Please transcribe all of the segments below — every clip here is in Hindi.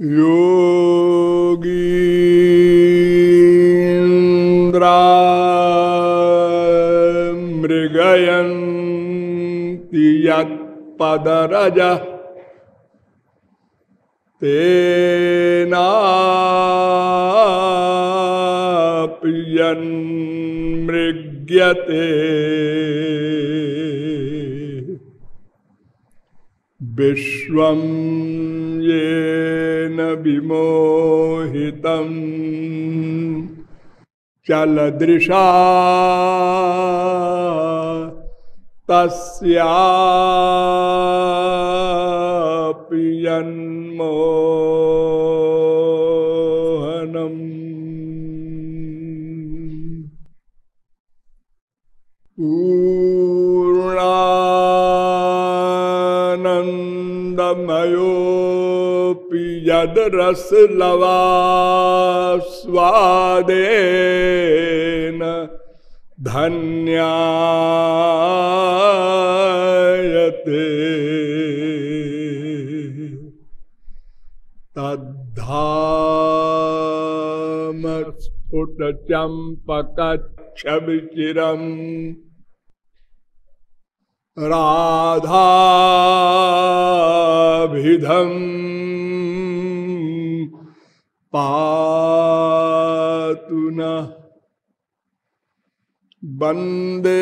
योगीन्द्रा मृगयन्ति यत्पदरज तेनाप्यन्मृग्यते। विश्वं येन विमोहितं चलदृशा तस्यापि जन्मोहनम् पूर्णानन्दमयोऽपि यद्रसलवास्वादेन धन्यायते। तद्धामस्फुटचम्पकच्छविचिरम् राधाभिधम् पातु नः वंदे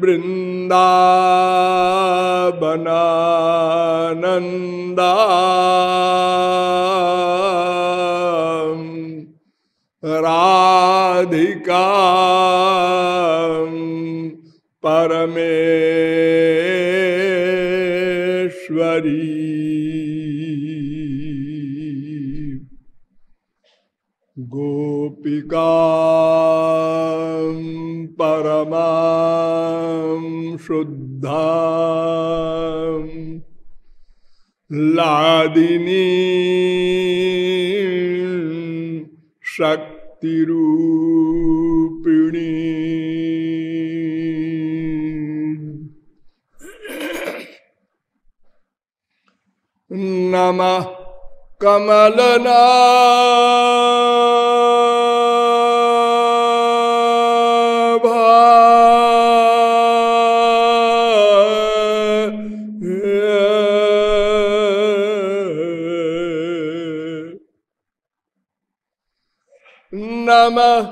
वृन्दावनानन्दा। राधिका। परमेश्वरी। गोपिका परमा शुद्धा लादिनी शक्तिरूपिणी। नमः कमलना नमः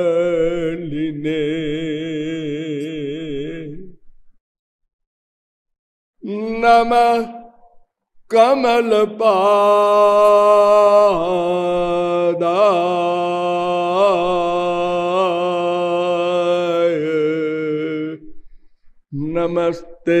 कमलमालिने नमः कमलपादाय नमस्ते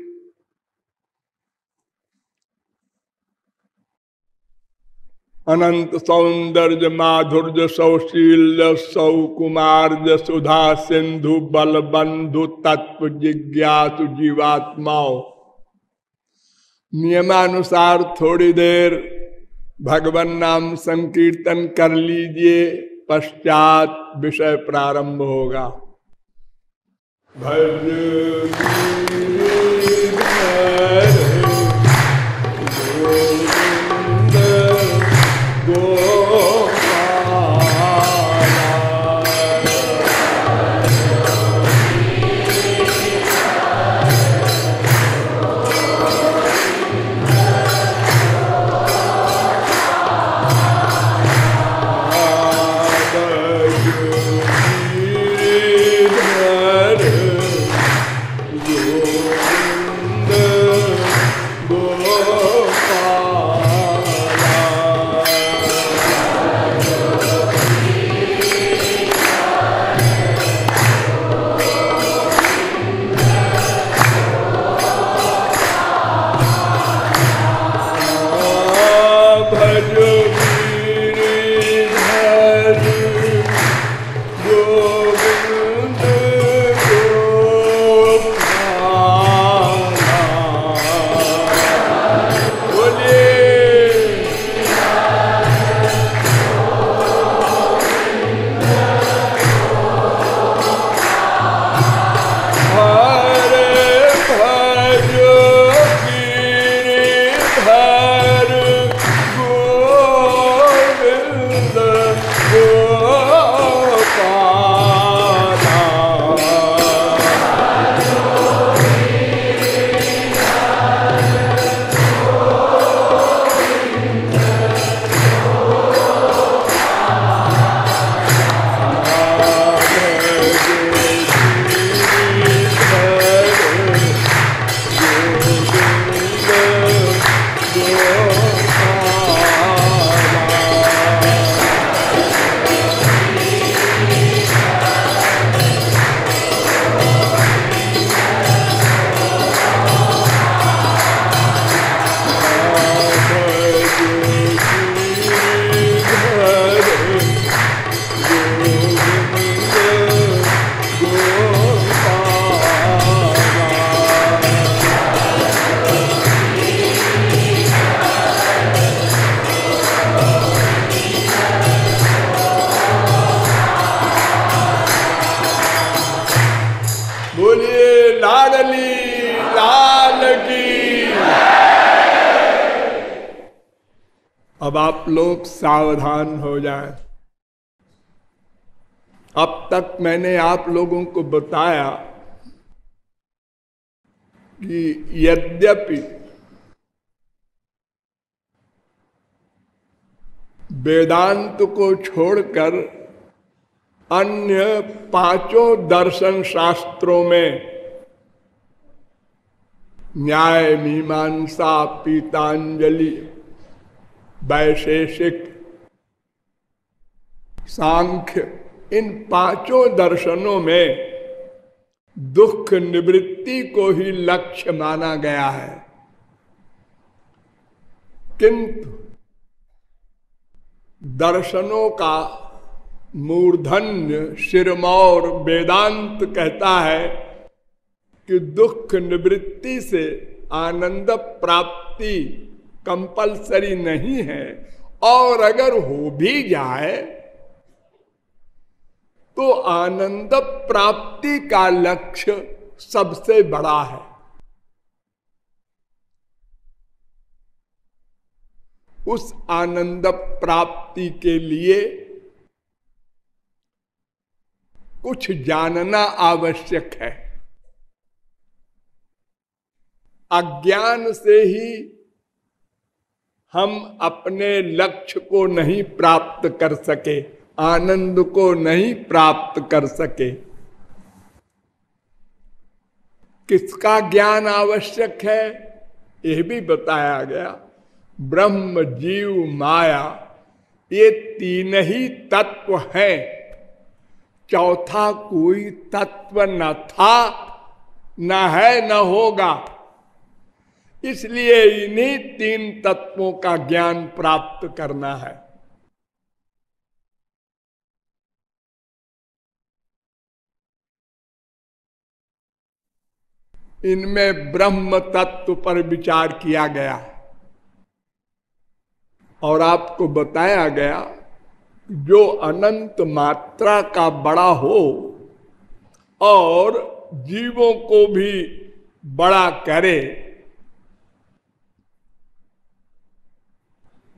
अनंत सौंदर्य माधुर्य सौशील्य सौकुमार्य सुधा सिंधु बल बंधु तत्व जिज्ञासु जीवात्माओं। नियमानुसार थोड़ी देर भगवान नाम संकीर्तन कर लीजिए, पश्चात विषय प्रारंभ होगा। भज मैंने आप लोगों को बताया कि यद्यपि वेदांत को छोड़कर अन्य पाँचों दर्शन शास्त्रों में न्याय, मीमांसा, पीतांजलि, वैशेषिक, सांख्य इन पाँचों दर्शनों में दुख निवृत्ति को ही लक्ष्य माना गया है। किंतु दर्शनों का मूर्धन्य शिरमौर वेदांत कहता है कि दुख निवृत्ति से आनंद प्राप्ति कंपलसरी नहीं है और अगर हो भी जाए तो आनंद प्राप्ति का लक्ष्य सबसे बड़ा है। उस आनंद प्राप्ति के लिए कुछ जानना आवश्यक है। अज्ञान से ही हम अपने लक्ष्य को नहीं प्राप्त कर सके। आनंद को नहीं प्राप्त कर सके। किसका ज्ञान आवश्यक है, यह भी बताया गया। ब्रह्म जीव माया, ये तीन ही तत्व हैं। चौथा कोई तत्व न था, न है, न होगा। इसलिए इन्हीं तीन तत्वों का ज्ञान प्राप्त करना है। इनमें ब्रह्म तत्व पर विचार किया गया। और आपको बताया गया, जो अनंत मात्रा का बड़ा हो, और जीवों को भी बड़ा करे,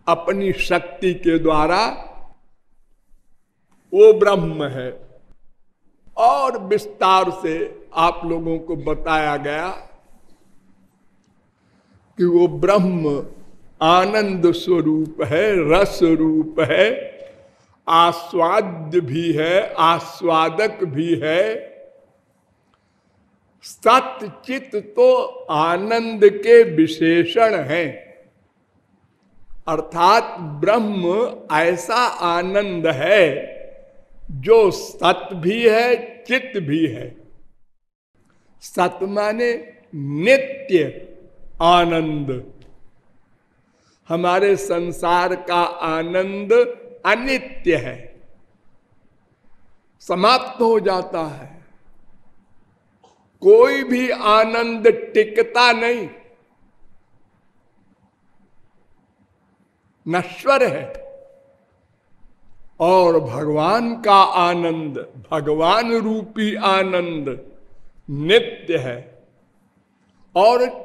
अपनी शक्ति के द्वारा वो ब्रह्म है। और विस्तार से आप लोगों को बताया गया कि वो ब्रह्म आनंद स्वरूप है, रस रूप है, आस्वाद्य भी है, आस्वादक भी है। सतचित तो आनंद के विशेषण हैं। अर्थात ब्रह्म ऐसा आनंद है जो सत भी है, चित भी है। सत माने नित्य आनंद। हमारे संसार का आनंद अनित्य है। समाप्त हो जाता है। कोई भी आनंद टिकता नहीं। नश्वर है। और भगवान का आनंद, भगवान रूपी आनंद नित्य है और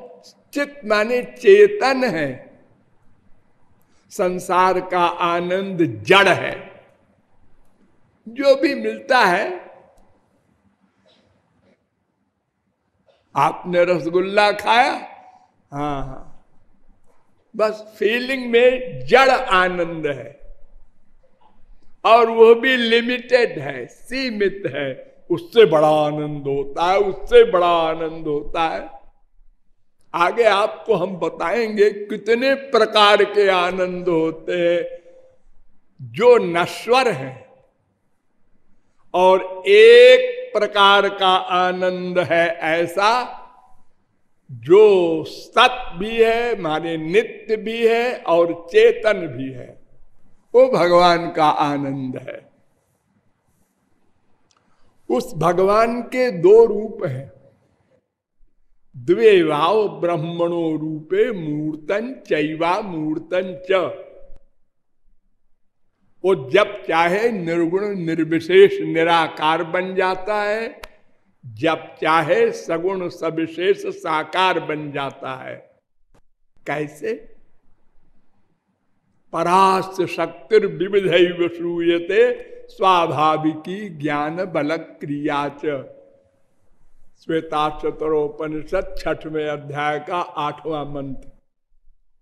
चित माने चेतन है। संसार का आनंद जड़ है। जो भी मिलता है, आपने रसगुल्ला खाया? हाँ हाँ। बस फीलिंग में जड़ आनंद है। और वो भी लिमिटेड है, सीमित है। उससे बड़ा आनंद होता है, उससे बड़ा आनंद होता है। आगे आपको हम बताएँगे कितने प्रकार के आनंद होते हैं। जो नश्वर है और एक प्रकार का आनंद है ऐसा जो सत भी है, माने नित्य भी है और चेतन भी है। वो भगवान का आनंद है। उस भगवान के दो रूप हैं। द्वे भाव ब्रह्मणो रूपे मूर्तन चैवा मूर्तन च। वो जब चाहे निर्गुण, निर्विशेष, निराकार बन जाता है। जब चाहे सगुण, सविशेष, साकार बन जाता है। कैसे? परास्त शक्तिर विविध श्रूयते। स्वाभाविकी ज्ञान बल क्रिया श्वेता चतरोपनिषद छठवें अध्याय का आठवां मंत्र।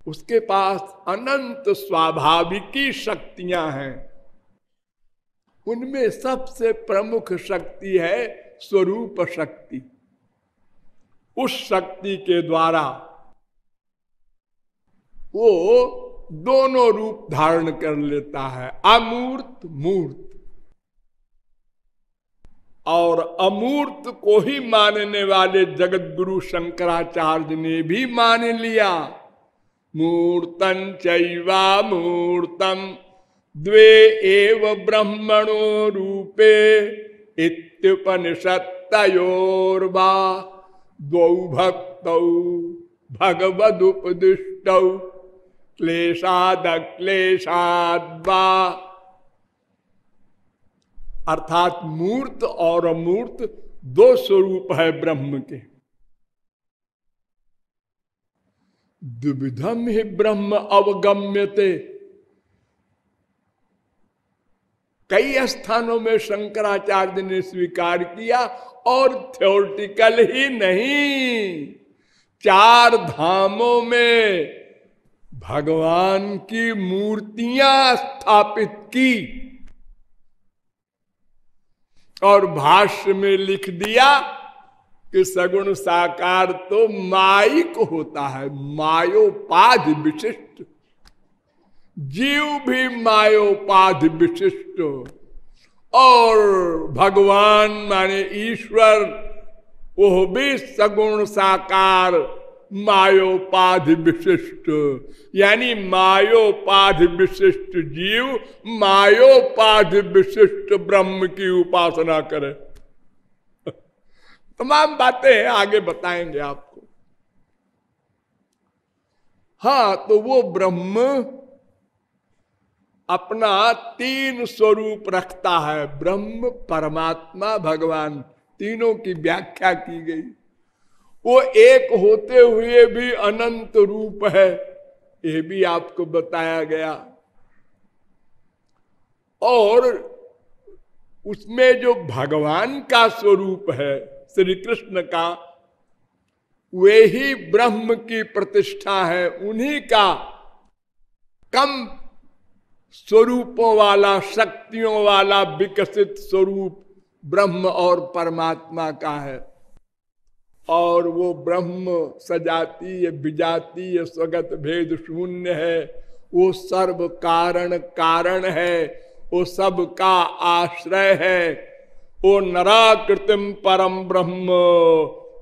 उसके पास अनंत स्वाभाविकी शक्तियाँ हैं। उनमें सबसे प्रमुख शक्ति है स्वरूप शक्ति। उस शक्ति के द्वारा वो दोनों रूप धारण कर लेता है, अमूर्त मूर्त। और अमूर्त को ही मानने वाले जगत गुरु शंकराचार्य ने भी मान लिया। मूर्तन चैवा मूर्तम, द्वे एव ब्रह्मणो रूपे इत्युपनिषत्तयोर्वा। द्वौ भक्तौ भगवदुपदिष्टौ क्लेशाद क्लेशाद्वा अर्थात मूर्त और अमूर्त दो स्वरूप है ब्रह्म के। द्विधम ही ब्रह्म अवगम्यते। कई स्थानों में शंकराचार्य ने स्वीकार किया और थ्योरिटिकल ही नहीं। चार धामों में भगवान की मूर्तियाँ स्थापित की। और भाष्य में लिख दिया कि सगुण साकार तो माइक होता है, मायोपाध विशिष्ट। जीव भी मायोपाध विशिष्ट। और भगवान माने ईश्वर वो भी सगुण साकार मायोपाध विशिष्ट। यानी मायोपाध विशिष्ट जीव मायोपाध विशिष्ट ब्रह्म की उपासना करे। तमाम बातें आगे बताएँगे आपको। हाँ तो वो ब्रह्म अपना तीन स्वरूप रखता है। ब्रह्म, परमात्मा, भगवान। तीनों की व्याख्या की गई। वो एक होते हुए भी अनंत रूप है। ये भी आपको बताया गया। और उसमें जो भगवान का स्वरूप है, श्री कृष्ण का, वे ही ब्रह्म की प्रतिष्ठा है। उन्हीं का कम स्वरूपों वाला, शक्तियों वाला विकसित स्वरूप ब्रह्म और परमात्मा का है। और वो ब्रह्म सजातीय, विजातीय, स्वगत भेद शून्य है। वो सर्व कारण कारण है। वो सब का आश्रय है। वो नराकृतिम परम ब्रह्म।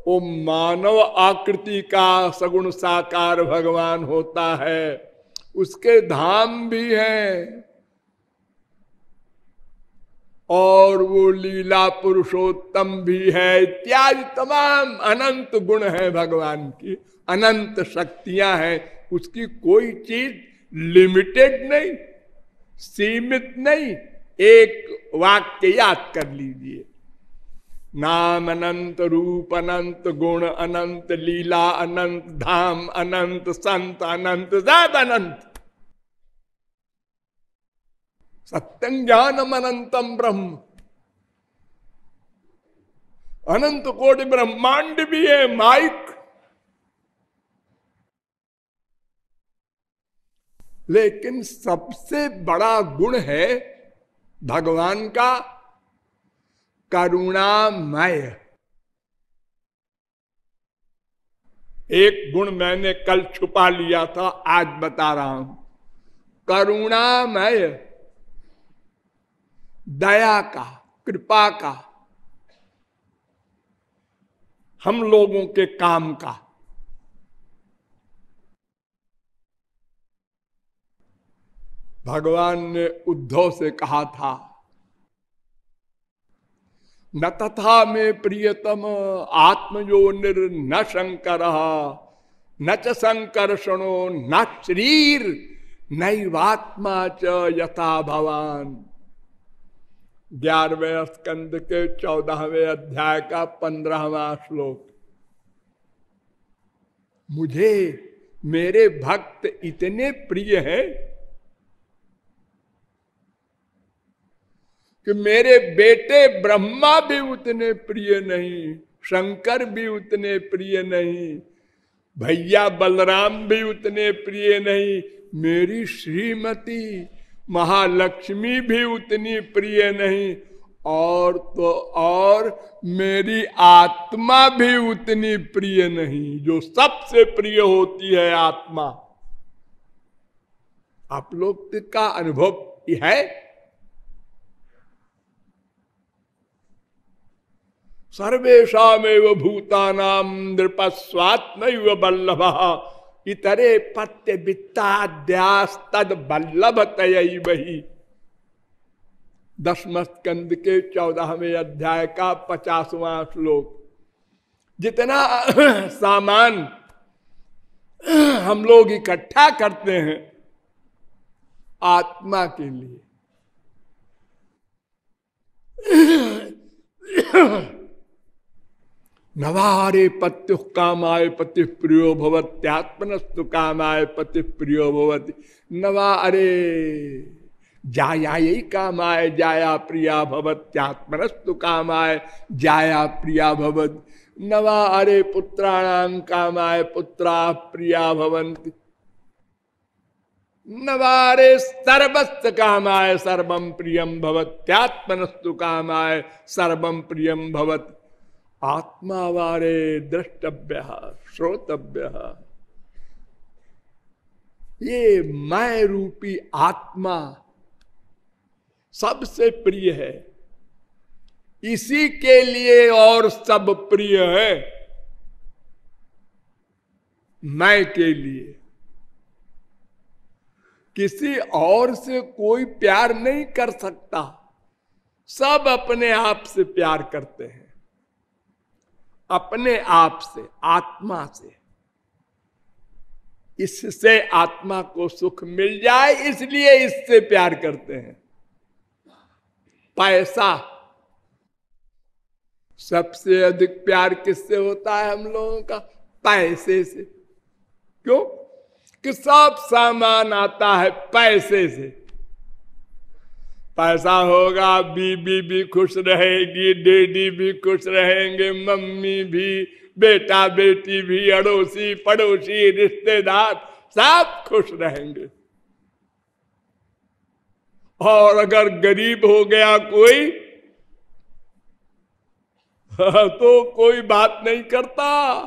वो मानव आकृति का सगुण साकार भगवान होता है। उसके धाम भी हैं। और वो लीला पुरुषोत्तम भी है इत्यादि तमाम अनंत गुण है भगवान की। अनंत शक्तियाँ हैं। उसकी कोई चीज़ लिमिटेड नहीं, सीमित नहीं। एक वाक्य याद कर लीजिए। नाम अनंत, रूप अनंत, गुण अनंत, लीला अनंत, धाम अनंत, संत अनंत, जात अनंत। सत्यं ज्ञानम अनंतम ब्रह्म। अनंत कोटि ब्रह्मांड भी है माइक। लेकिन सबसे बड़ा गुण है भगवान का करुणामय। एक गुण मैंने कल छुपा लिया था, आज बता रहा हूँ। करुणामय। दया का, कृपा का, हम लोगों के काम का। भगवान ने उद्धव से कहा था, न तथा में प्रियतम आत्मयो निर न शंकर, न च संकर्षणो न शरीर, नैवात्मा च यथा भवान। ग्यारहवें स्कंद के चौदहवें अध्याय का पंद्रहवा श्लोक। मुझे, मेरे भक्त इतने प्रिय हैं कि मेरे बेटे ब्रह्मा भी उतने प्रिय नहीं, शंकर भी उतने प्रिय नहीं, भैया बलराम भी उतने प्रिय नहीं, मेरी श्रीमती महालक्ष्मी भी उतनी प्रिय नहीं, और तो और मेरी आत्मा भी उतनी प्रिय नहीं, जो सबसे प्रिय होती है आत्मा। आप लोग का अनुभव है? सर्वेशमेव भूतानाम नृपस्वात्म बल्लभ। इतरे पत्य वित्ताद्यास तद बल्लभ तय वही दसम स्कंद के चौदहवें अध्याय का पचासवां श्लोक। जितना सामान हम लोग इकट्ठा करते हैं आत्मा के लिए। नवारे पत्यु कामाय पति प्रियो भवत्यात्मनस्तु कामाय पति प्रियो भवती। नवा, अरे, जाया यही कामाय, जाया प्रिया भवत्यात्मनस्तु कामाय, जाया प्रिया भवत। नवा, अरे पुत्राणाम कामाय पुत्रा प्रिया भवंती नवारे सर्वस्त कामाय सर्वम प्रियम भवत्यात्मनस्तु कामाय सर्वम प्रियम भवत। आत्मा वारे द्रष्टव्य, श्रोतव्य। ये मैं रूपी आत्मा सबसे प्रिय है। इसी के लिए और सब प्रिय है मैं के लिए। किसी और से कोई प्यार नहीं कर सकता। सब अपने आप से प्यार करते हैं। अपने आप से, आत्मा से। इससे आत्मा को सुख मिल जाए, इसलिए इससे प्यार करते हैं। पैसा। सबसे अधिक प्यार किससे होता है हम लोगों का? पैसे से। क्यों? कि सब सामान आता है पैसे से। पैसा होगा, बीबी भी खुश रहेगी, डेडी भी खुश रहेंगे, मम्मी भी, बेटा बेटी भी, अड़ोसी पड़ोसी, रिश्तेदार सब खुश रहेंगे। और अगर गरीब हो गया कोई तो कोई बात नहीं करता।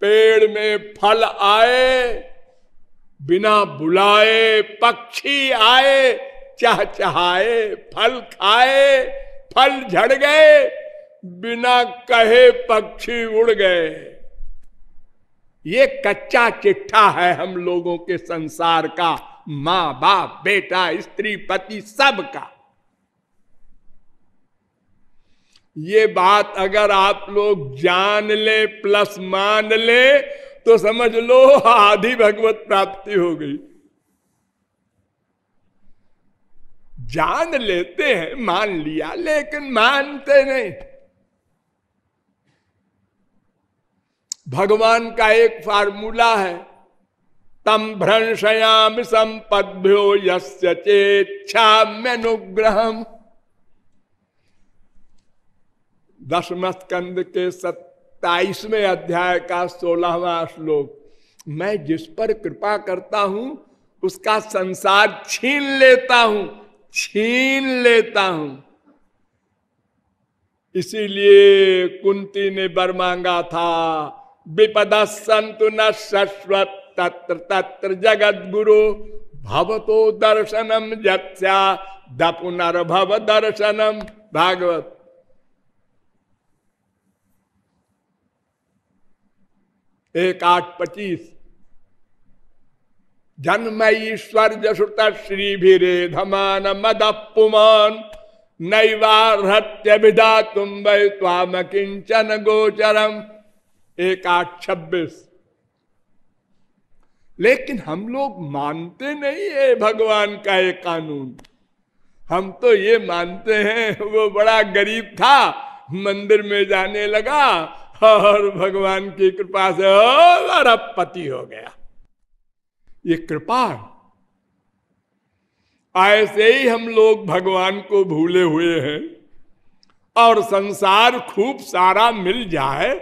पेड़ में फल आए बिना बुलाए पक्षी आए चाह चाहे फल खाए, फल झड़ गए, बिना कहे पक्षी उड़ गए। ये कच्चा चिट्ठा है हम लोगों के संसार का माँ बाप बेटा, स्त्री, पति सब का ये बात अगर आप लोग जान ले, प्लस मान ले तो समझ लो, आधी भगवत प्राप्ति हो गई। जान लेते हैं, मान लिया, लेकिन मानते नहीं। भगवान का एक फार्मूला है, तम भ्रंशयाम संपद्भ्यो यस्य चेच्छाम्यनुग्रह दसम स्कंद के सत्य तेईसवें अध्याय का सोलहवा श्लोक। मैं जिस पर कृपा करता हूँ, उसका संसार छीन लेता हूँ, छीन लेता हूँ। इसीलिए कुंती ने बर मांगा था विपद संतु न शश्वत तत्र तत्र जगत गुरु भवतो दर्शनम जत्या दपुनर्भव दर्शनम भागवत। एक आठ पच्चीस जन्म ईश्वर जसुत श्री भीरे धमान मद पुमान नैवार्हत्य तुम वै ताम किंचन गोचरम। एक आठ छब्बीस लेकिन हम लोग मानते नहीं है भगवान का ये कानून। हम तो ये मानते हैं, वो बड़ा गरीब था, मंदिर में जाने लगा और भगवान की कृपा से अरबपति हो गया। ये कृपा। ऐसे ही हम लोग भगवान को भूले हुए हैं और संसार खूब सारा मिल जाए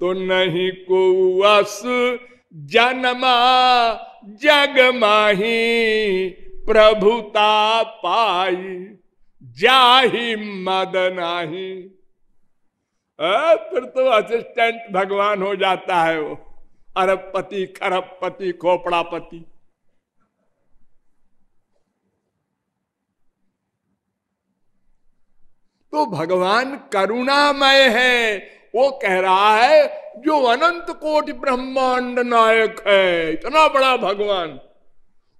तो नहीं को वस जन्मा जग माही प्रभुता पाई, जाही मद फिर तो असिस्टेंट भगवान हो जाता है वो। अरबपति, खरबपति, खोपड़ापति। तो भगवान करुणामय है। वो कह रहा है, जो अनंत कोट ब्रह्मांड नायक है। इतना बड़ा भगवान।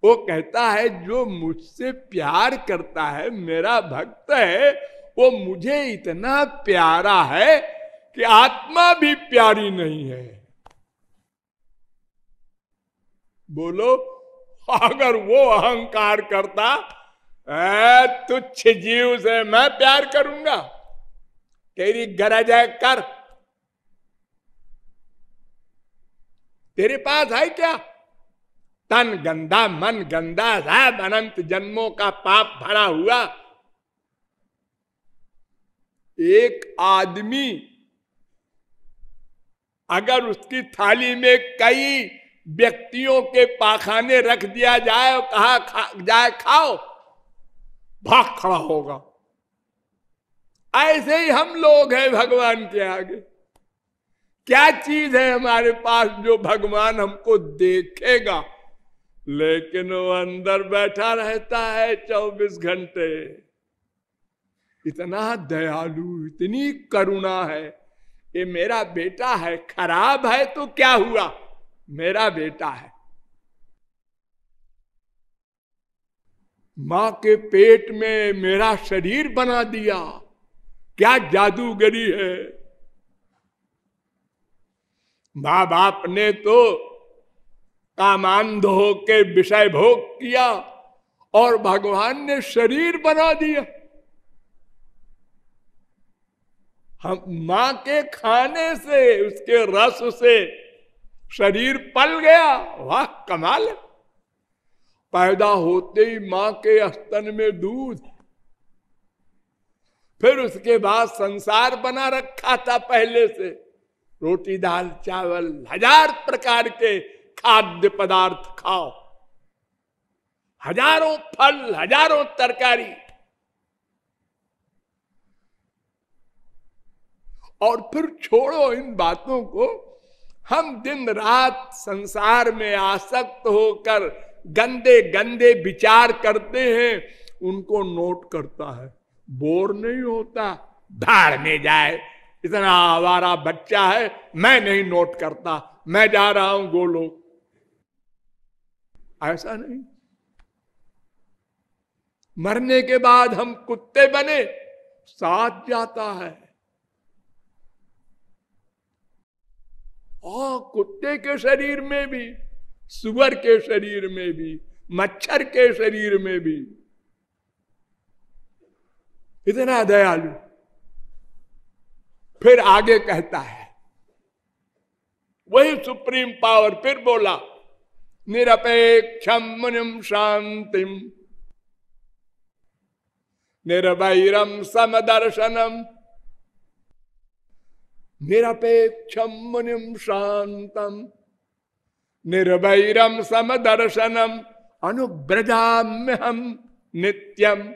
वो कहता है, जो मुझसे प्यार करता है, मेरा भक्त है वो मुझे इतना प्यारा है कि आत्मा भी प्यारी नहीं है। बोलो, अगर वो अहंकार करता तुच्छ जीव से मैं प्यार करूँगा। तेरी गरज है, कर। तेरे पास है क्या? तन गंदा, मन गंदा साहब अनंत जन्मों का पाप भरा हुआ एक आदमी अगर उसकी थाली में कई व्यक्तियों के पाखाने रख दिया जाए और कहा खा, जाए खाओ भाग खड़ा होगा। ऐसे ही हम लोग हैं भगवान के आगे। क्या चीज़ है हमारे पास जो भगवान हमको देखेगा? लेकिन वो अंदर बैठा रहता है चौबीस घंटे। इतना दयालु, इतनी करुणा है। ये मेरा बेटा है, खराब है तो क्या हुआ? मेरा बेटा है। माँ के पेट में मेरा शरीर बना दिया। क्या जादूगरी है। माँ बाप ने तो कामांध हो के विषय भोग किया और भगवान ने शरीर बना दिया। हम माँ के खाने से, उसके रस से शरीर पल गया, वाह, कमाल पैदा होते ही माँ के स्तन में दूध, फिर उसके बाद संसार बना रखा था पहले से। रोटी दाल, चावल, हज़ार प्रकार के खाद्य पदार्थ खाओ। हज़ारों फल, हज़ारों तरकारी और फिर छोड़ो इन बातों को। हम दिन रात संसार में आसक्त होकर गंदे गंदे विचार करते हैं, उनको नोट करता है। बोर नहीं होता धार में जाए। इतना आवारा बच्चा है, मैं नहीं नोट करता, मैं जा रहा हूँ गोलो ऐसा नहीं। मरने के बाद हम कुत्ते बने, साथ जाता है। और कुत्ते के शरीर में भी, सुअर के शरीर में भी, मच्छर के शरीर में भी। इतना दयालु। फिर आगे कहता है, वही सुप्रीम पावर फिर बोला निरपेक्षम शांतिम निर्वैरम समदर्शनम। निरपेक्षम मुनिम शांतम निर्वैरम समदर्शनम अनुब्रजाम्य हम नित्यम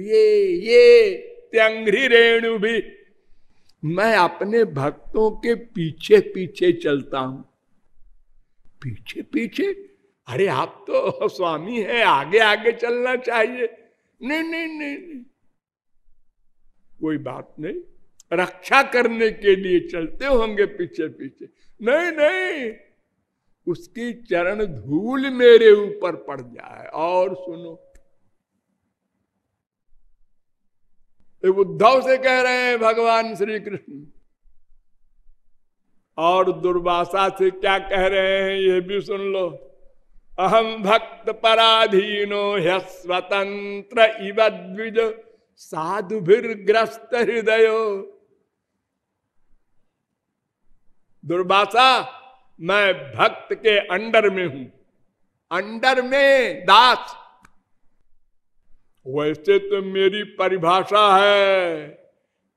ये ये त्यंग्री रेणु भी मैं अपने भक्तों के पीछे पीछे चलता हूँ। पीछे पीछे? अरे आप तो स्वामी है आगे आगे चलना चाहिए। नहीं नहीं, नहीं। कोई बात नहीं। रक्षा करने के लिए चलते होंगे पीछे पीछे। नहीं नहीं, उसकी चरण धूल मेरे ऊपर पड़ जाए। और सुनो उद्धव से कह रहे हैं भगवान श्री कृष्ण और दुर्वासा से क्या कह रहे हैं, ये भी सुन लो। अहम भक्त पराधीनो ह्य स्वतंत्र इव द्विज ग्रस्त हृदय। दुर्भाषा, मैं भक्त के अंडर में हूँ। अंडर में दास। वैसे तो मेरी परिभाषा है,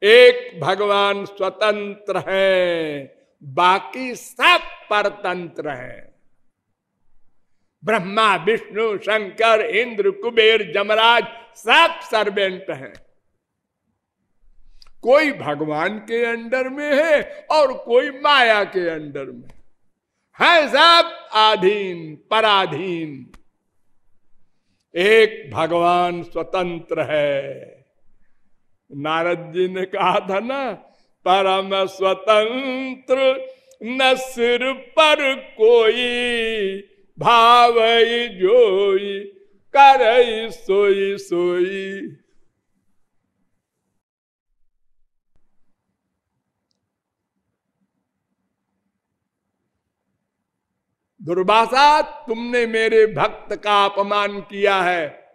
एक भगवान स्वतंत्र है, बाकी सब परतंत्र है। ब्रह्मा, विष्णु, शंकर, इंद्र, कुबेर, जमराज सब सर्वेंट हैं। कोई भगवान के अंडर में है और कोई माया के अंडर में। है सब आधीन, पराधीन। एक भगवान स्वतंत्र है। नारद जी ने कहा था ना, परम स्वतंत्र न सिर पर कोई भाव जोई, करई सोई सोई। दुर्भाषा, तुमने मेरे भक्त का अपमान किया है।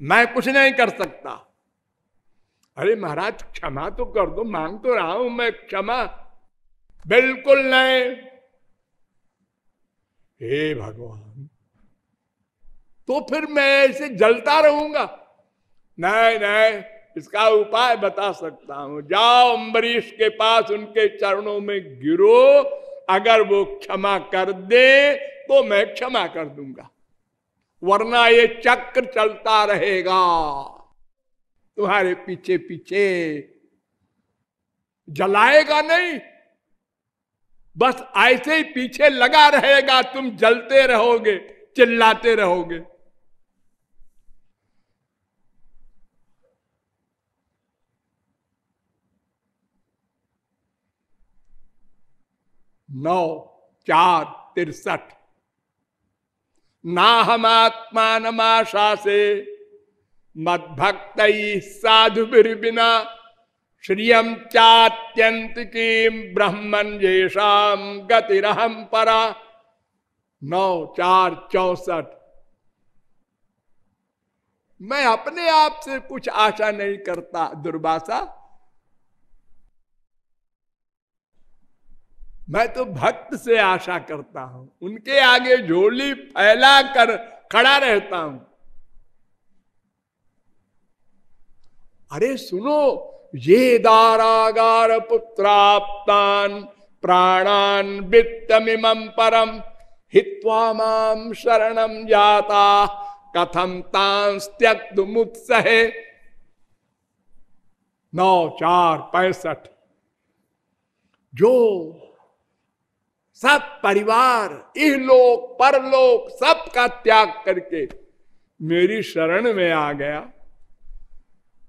मैं कुछ नहीं कर सकता। अरे महाराज, क्षमा तो कर दो, मांग तो रहा हूँ मैं, क्षमा। बिल्कुल नहीं। हे भगवान तो फिर मैं ऐसे जलता रहूँगा? नहीं नहीं, इसका उपाय बता सकता हूँ। जाओ, अम्बरीश के पास उनके चरणों में गिरो अगर वो क्षमा कर दे तो मैं क्षमा कर दूँगा। वरना ये चक्र चलता रहेगा। तुम्हारे पीछे पीछे जलाएगा नहीं। बस ऐसे ही पीछे लगा रहेगा, तुम जलते रहोगे, चिल्लाते रहोगे। नौ, चार, तिरसठ। ना हम आत्मा से मद भक्त साधु बिना श्रियम चात्यंत की ब्रह्मन येषाम गतिरहम परा। नौ, चार, चौसठ। मैं अपने आप से कुछ आशा नहीं करता दुर्भाषा मैं तो भक्त से आशा करता हूँ। उनके आगे झोली फैला कर खड़ा रहता हूँ। अरे सुनो, ये दारागार पुत्राप्तान प्राणान वित्तमिम परम हित्वा माम शरणम जाता कथम तांस त्यक्त मुत्सहे नौ चार पैंसठ। जो सब परिवार इहलोक परलोक सब का त्याग करके मेरी शरण में आ गया।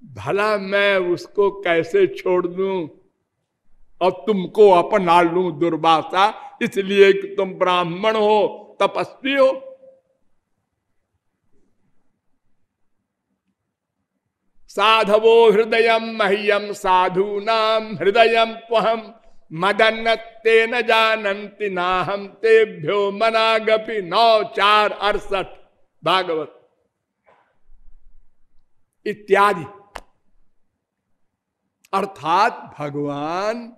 भला मैं उसको कैसे छोड़ दू? और तुमको अपना लू दुर्भाषा इसलिए कि तुम ब्राह्मण हो, तपस्वी हो। साधवो हृदय मह्यम साधु नाम हृदय त्वहम मदन ते न जानती ना हम तेभ्यो मनागपि नौ चार अड़सठ भागवत। इत्यादि। अर्थात भगवान,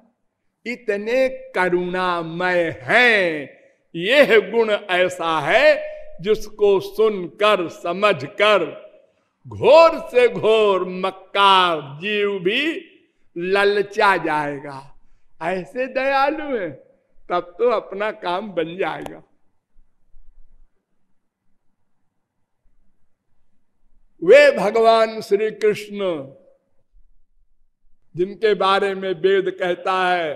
इतने करुणामय हैं, यह गुण ऐसा है जिसको सुनकर, समझकर, घोर से घोर मक्कार जीव भी ललचा जाएगा। ऐसे दयालु है, तब तो अपना काम बन जाएगा। वे भगवान श्री कृष्ण जिनके बारे में वेद कहता है,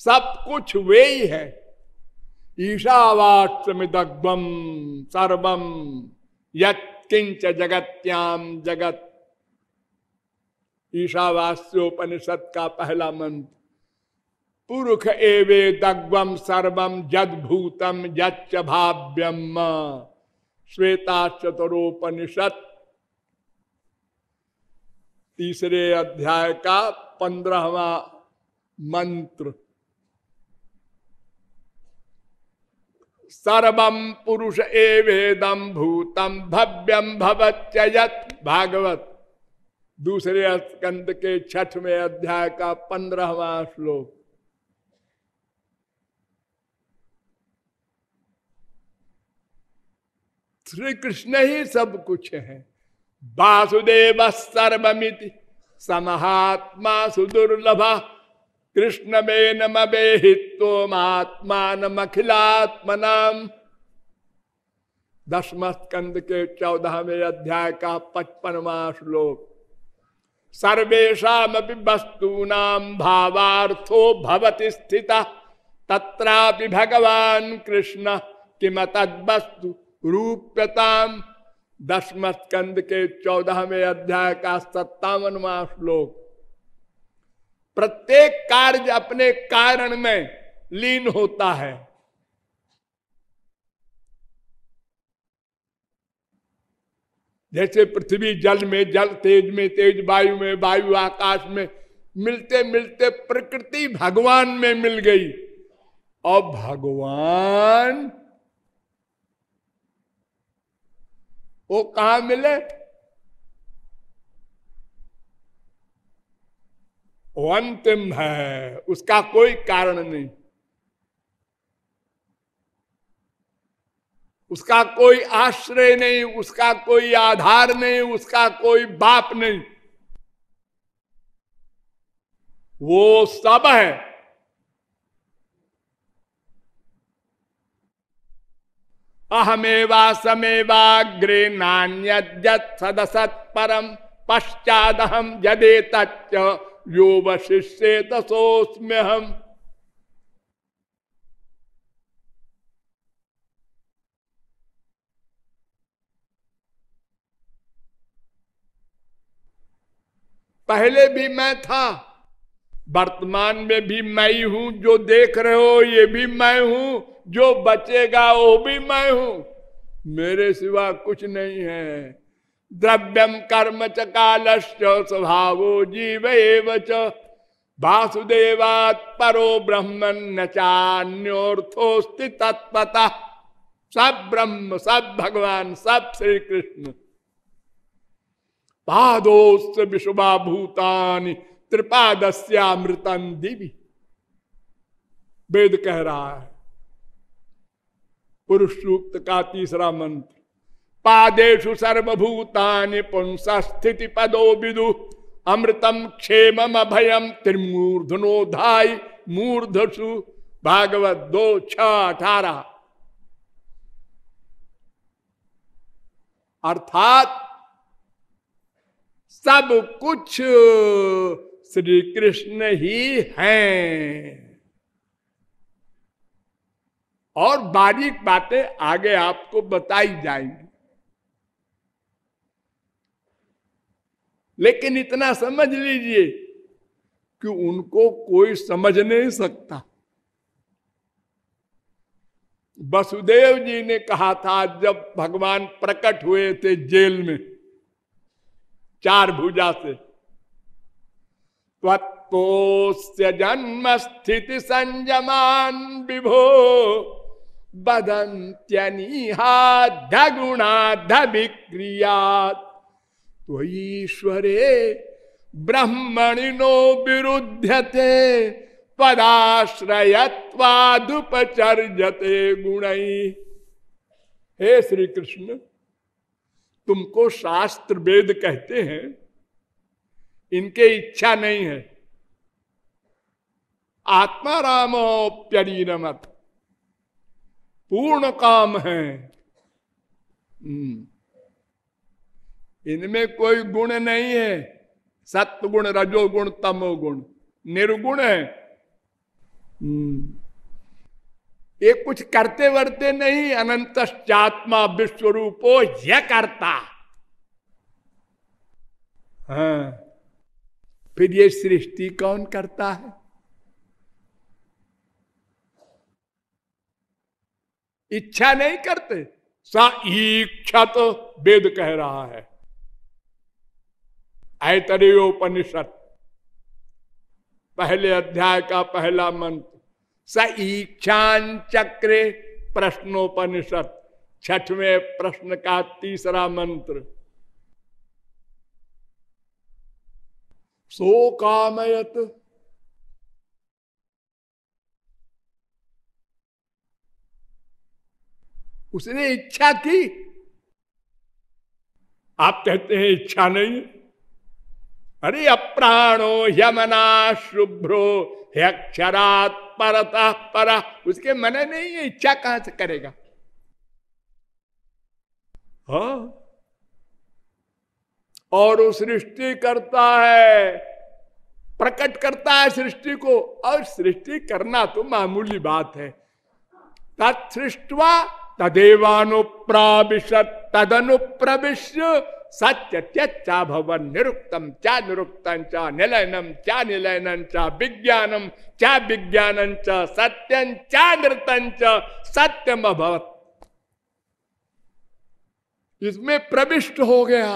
सब कुछ वे ही है। ईशावास्मिदग्वम सर्वम यंच जगत्याम जगत। ईशावास्योपनिषद का पहला मंत्र। पुरुष एवे दग्वम सर्वम जद भूतम यच्च भाव्यम श्वेता चतुरोपनिषद तीसरे अध्याय का पंद्रहवा मंत्र। सर्वम पुरुष एवेदम भूतम भव्यम भवत्ययत भागवत। दूसरे स्कंद के छठवें अध्याय का पंद्रहवा श्लोक। श्री कृष्ण ही सब कुछ है। वासुदेव सर्वमिति समहात्मा सुदुर्लभा, कृष्ण में नमखिलात्मनाम दसम स्कंद के चौदहवें अध्याय का पचपनवा श्लोक। सर्वेशा वस्तूनाम भावार्थो भवति स्थित, तत्रापि भगवान कृष्ण किम तस्तु रूप्यताम दसम स्कंद के चौदहवें अध्याय का सत्तावनवा श्लोक। प्रत्येक कार्य अपने कारण में लीन होता है। जैसे पृथ्वी जल में, जल तेज में, तेज वायु में, वायु आकाश में, मिलते मिलते प्रकृति भगवान में मिल गई। और भगवान वो कहा मिले? वो अंतिम है, उसका कोई कारण नहीं। उसका कोई आश्रय नहीं, उसका कोई आधार नहीं, उसका कोई बाप नहीं। वो सब है। अहमेवा समेवाग्रे नान्य सदसत परम पश्चाद हम यदे तच्च यो वशिष्य दसोस्म्य हम पहले भी मैं था, वर्तमान में भी मैं हूँ, जो देख रहे हो, ये भी मैं हूँ। जो बचेगा वो भी मैं हूँ। मेरे सिवा कुछ नहीं है। द्रव्यम कर्म च कालश्च स्वभाव जीव वासुदेवात परो ब्रह्मन न तत्पता सब ब्रह्म, सब भगवान, सब श्री कृष्ण पादोस्त विश्वा भूतानि त्रिपादस्यामृतन दिवी। वेद कह रहा है। पुरुष सूक्त का तीसरा मंत्र पादेशु सर्वभूतानि पुंस स्थिति पदो विदु। अमृतम क्षेम अभयम त्रिमूर्धनोधाय मूर्धसु। भागवत दो छ अठारह अर्थात सब कुछ श्री कृष्ण ही हैं। और बारीक बातें आगे आपको बताई जाएँगी। लेकिन इतना समझ लीजिए कि उनको कोई समझ नहीं सकता। वसुदेव जी ने कहा था, जब भगवान प्रकट हुए थे जेल में, चार भुजा से, त्वत्तोस्य जन्म स्थिति संजमान विभो। बदंत्यनिहा धगुणा धविक्रियात तो ईश्वरे, ब्रह्मणिनो विरुद्धते पदाश्रयत्वादुपचर्यते गुण। हे श्री कृष्ण तुमको शास्त्र वेद कहते हैं, इनके इच्छा नहीं है। आत्मा रामोप्यरीनमत पूर्ण काम है। हम्म। इनमें कोई गुण नहीं है। सत्य गुण रजोगुण, तमोगुण। निर्गुण है। हम्म। ये कुछ करते वरते नहीं अनंत चात्मा विश्व रूपो यह करता। हाँ। फिर ये सृष्टि कौन करता है? इच्छा नहीं करते। सा इच्छा तो वेद कह रहा है। ऐतरेयोपनिषद, पहले अध्याय का पहला मंत्र। स इच्छान चक्रे प्रश्नोपनिषद, छठवें प्रश्न का तीसरा मंत्र। सो कामयत उसने इच्छा की। आप कहते हैं इच्छा नहीं? अरे, अप्राणो यमना शुभ्रो ह्यक्षरात परता परा। उसके मन नहीं है इच्छा कहाँ से करेगा। हा। और वो सृष्टि करता है, प्रकट करता है सृष्टि को। और सृष्टि करना तो मामूली बात है। तत्सृष्टवा तदेवानुप्राविशत, तदनुप्रविश्य सत्य त्यच्चा भवन निरुक्तम चा निरुक्तम चा निलयनम चा निलयन चा विज्ञानम चा विज्ञान च सत्यं चा सत्यम अभवत। इसमें प्रविष्ट हो गया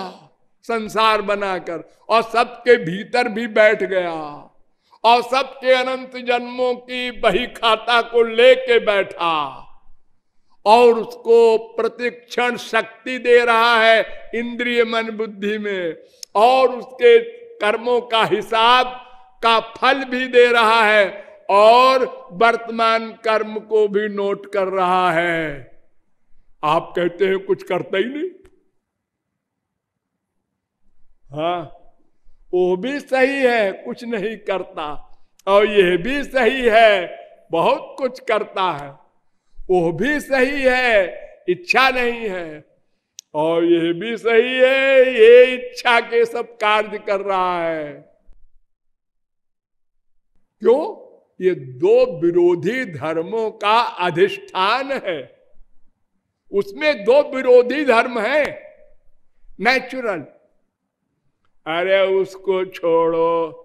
संसार बनाकर और सबके भीतर भी बैठ गया और सबके अनंत जन्मों की बही खाता को लेके बैठा। और उसको प्रतिक्षण शक्ति दे रहा है इंद्रिय मन बुद्धि में। और उसके कर्मों का हिसाब का फल भी दे रहा है और वर्तमान कर्म को भी नोट कर रहा है। आप कहते हैं कुछ करता ही नहीं? हाँ वो भी सही है, कुछ नहीं करता। और यह भी सही है, बहुत कुछ करता है। वो भी सही है, इच्छा नहीं है। और यह भी सही है, ये इच्छा के सब कार्य कर रहा है। क्यों? ये दो विरोधी धर्मों का अधिष्ठान है। उसमें दो विरोधी धर्म है नेचुरल अरे उसको छोड़ो।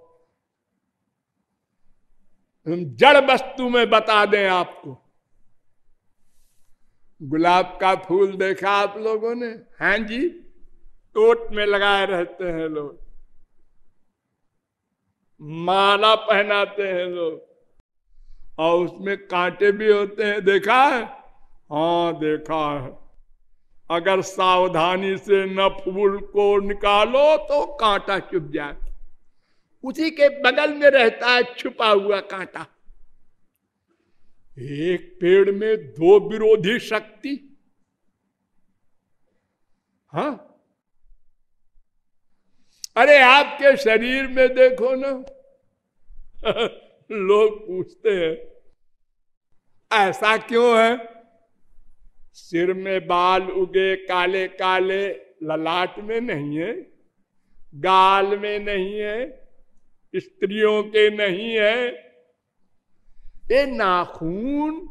हम जड़ वस्तु में बता दें आपको। गुलाब का फूल देखा आप लोगों ने? हाँ जी टोट में लगाए रहते हैं लोग। माला पहनाते हैं लोग। और उसमें कांटे भी होते हैं, देखा है? हाँ देखा है। अगर सावधानी से न फूल को निकालो तो कांटा चुप जाए। उसी के बगल में रहता है छुपा हुआ कांटा। एक पेड़ में दो विरोधी शक्ति। हा? अरे आपके शरीर में देखो ना, लोग पूछते हैं, ऐसा क्यों है? सिर में बाल उगे काले काले, ललाट में नहीं है, गाल में नहीं है, स्त्रियों के नहीं है ये नाखून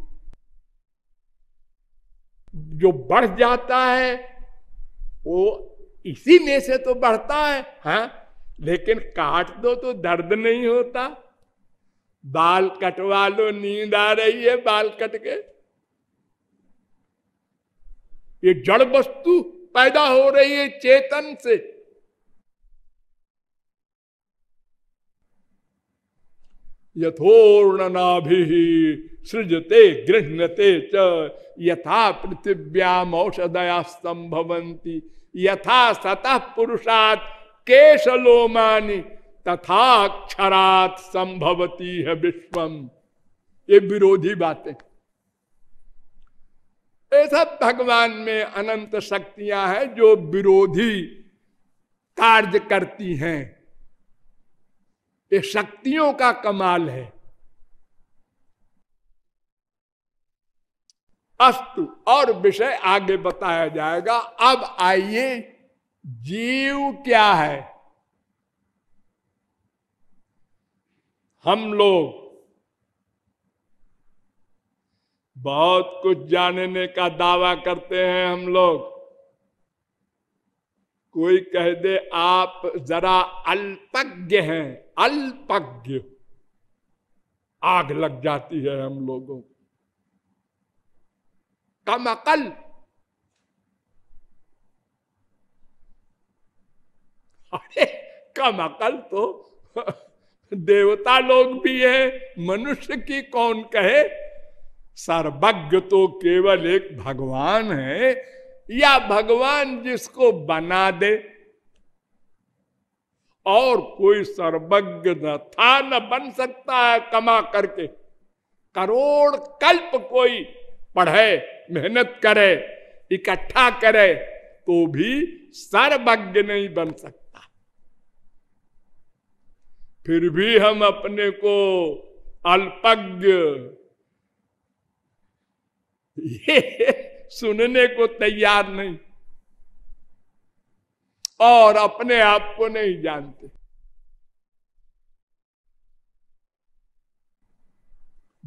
जो बढ़ जाता है, वो इसी में से तो बढ़ता है हाँ? लेकिन काट दो तो दर्द नहीं होता। बाल कटवा लो, नींद आ रही है बाल कट के। ये जड़ वस्तु पैदा हो रही है चेतन से। यथोर्णनाभि सृजते गृहते च, यथा पृथिव्याम औषधया संभवंती यथा सतः पुरुषात केशलोमानी, तथा क्षरात संभवती है विश्वम। ये विरोधी बातें। सब भगवान में अनंत शक्तियाँ हैं जो विरोधी कार्य करती हैं। ये शक्तियों का कमाल है। अस्तु और विषय आगे बताया जाएगा। अब आइए, जीव क्या है? हम लोग बहुत कुछ जानने का दावा करते हैं हम लोग। कोई कह दे, आप जरा अल्पज्ञ हैं, अल्पज्ञ। आग लग जाती है हम लोगों कम अकल। अरे, कम अकल तो देवता लोग भी है, मनुष्य की कौन कहे? सर्वज्ञ तो केवल एक भगवान है या भगवान जिसको बना दे। और कोई सर्वज्ञ न था, न बन सकता है कमा करके। करोड़ कल्प कोई पढ़े, मेहनत करे, इकट्ठा करे तो भी सर्वज्ञ नहीं बन सकता। फिर भी हम अपने को अल्पज्ञ। सुनने को तैयार नहीं। और अपने आप को नहीं जानते।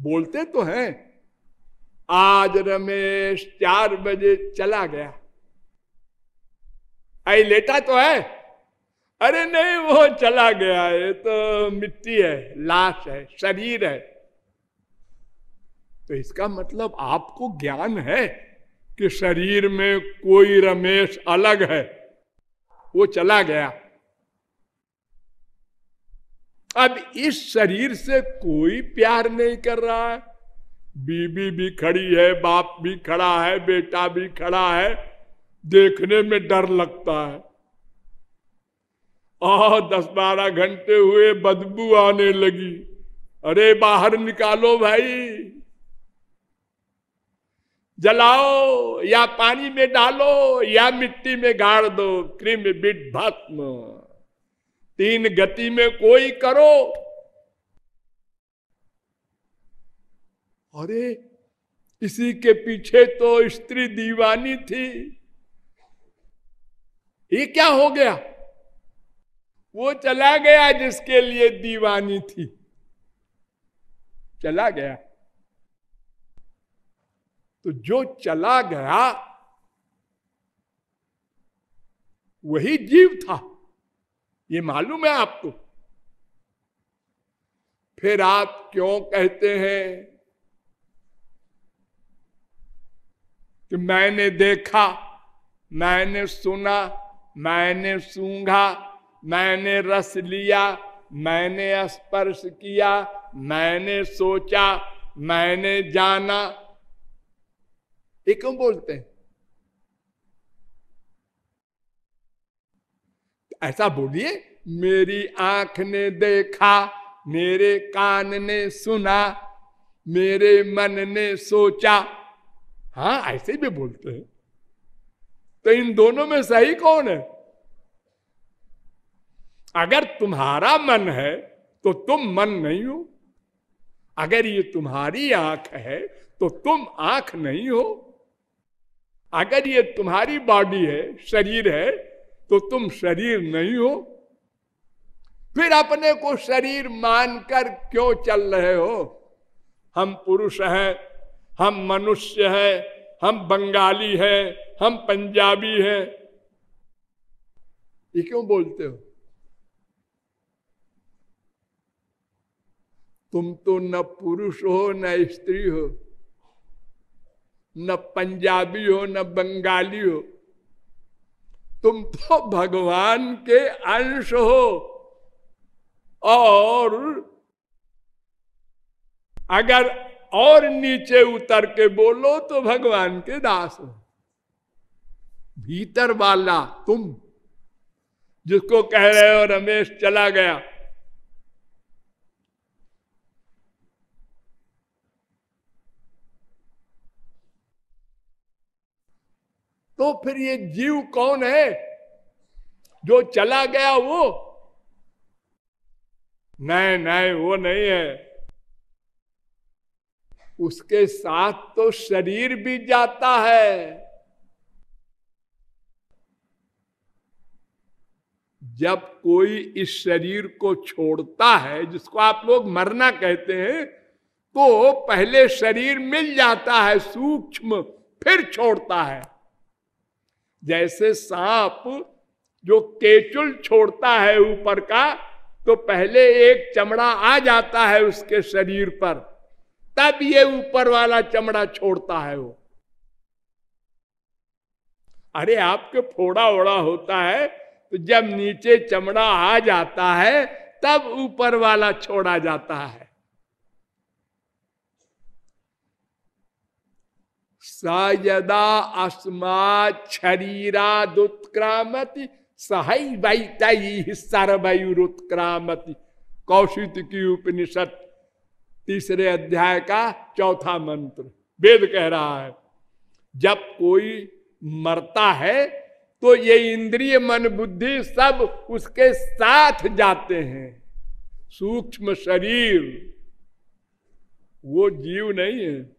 बोलते तो हैं। आज रमेश चार बजे चला गया। आई लेटा तो है। अरे, नहीं, वो चला गया। ये तो मिट्टी है, लाश है, शरीर है। तो इसका मतलब आपको ज्ञान है। कि शरीर में कोई रमेश अलग है। वो चला गया। अब इस शरीर से कोई प्यार नहीं कर रहा है। बीबी भी खड़ी है, बाप भी खड़ा है, बेटा भी खड़ा है। देखने में डर लगता है। आ दस बारह घंटे हुए, बदबू आने लगी। अरे, बाहर निकालो भाई। जलाओ, या पानी में डालो, या मिट्टी में गाड़ दो क्रीम बिट भस्म। तीन गति में कोई करो। अरे, इसी के पीछे तो स्त्री दीवानी थी। ये क्या हो गया? वो चला गया जिसके लिए दीवानी थी। चला गया। तो जो चला गया, वही जीव था। ये मालूम है आपको? फिर आप क्यों कहते हैं कि मैंने देखा, मैंने सुना, मैंने सूंघा, मैंने रस लिया, मैंने स्पर्श किया, मैंने सोचा, मैंने जाना ये क्यों बोलते हैं ऐसा बोलिए, मेरी आँख ने देखा, मेरे कान ने सुना, मेरे मन ने सोचा। हाँ ऐसे भी बोलते हैं। तो इन दोनों में सही कौन है? अगर तुम्हारा मन है तो तुम मन नहीं हो। अगर ये तुम्हारी आँख है तो तुम आँख नहीं हो। अगर ये तुम्हारी बॉडी है, शरीर है तो तुम शरीर नहीं हो। फिर अपने को शरीर मानकर क्यों चल रहे हो? हम पुरुष हैं, हम मनुष्य हैं, हम बंगाली हैं, हम पंजाबी हैं। ये क्यों बोलते हो? तुम तो न पुरुष हो, न स्त्री हो। न पंजाबी हो न बंगाली हो तुम तो भगवान के अंश हो। और अगर और नीचे उतर के बोलो तो भगवान के दास हो। भीतर वाला तुम, जिसको कह रहे हो रमेश चला गया। तो फिर ये जीव कौन है? जो चला गया वो? नहीं नहीं वो नहीं है। उसके साथ तो शरीर भी जाता है। जब कोई इस शरीर को छोड़ता है, जिसको आप लोग मरना कहते हैं तो पहले शरीर मिल जाता है, सूक्ष्म, फिर छोड़ता है। जैसे सांप जो केचुल छोड़ता है ऊपर का तो पहले एक चमड़ा आ जाता है उसके शरीर पर, तब ये ऊपर वाला चमड़ा छोड़ता है वो। अरे, आपके फोड़ा ओड़ा होता है तो जब नीचे चमड़ा आ जाता है, तब ऊपर वाला छोड़ा जाता है। सयदा अस्मा शरीरादुत्क्रामति सहई वैतई सर्वयुरुत्क्रामति कौशित की उपनिषद तीसरे अध्याय का चौथा मंत्र, वेद कह रहा है, जब कोई मरता है तो ये इंद्रिय मन बुद्धि सब उसके साथ जाते हैं। सूक्ष्म शरीर, वो जीव नहीं है।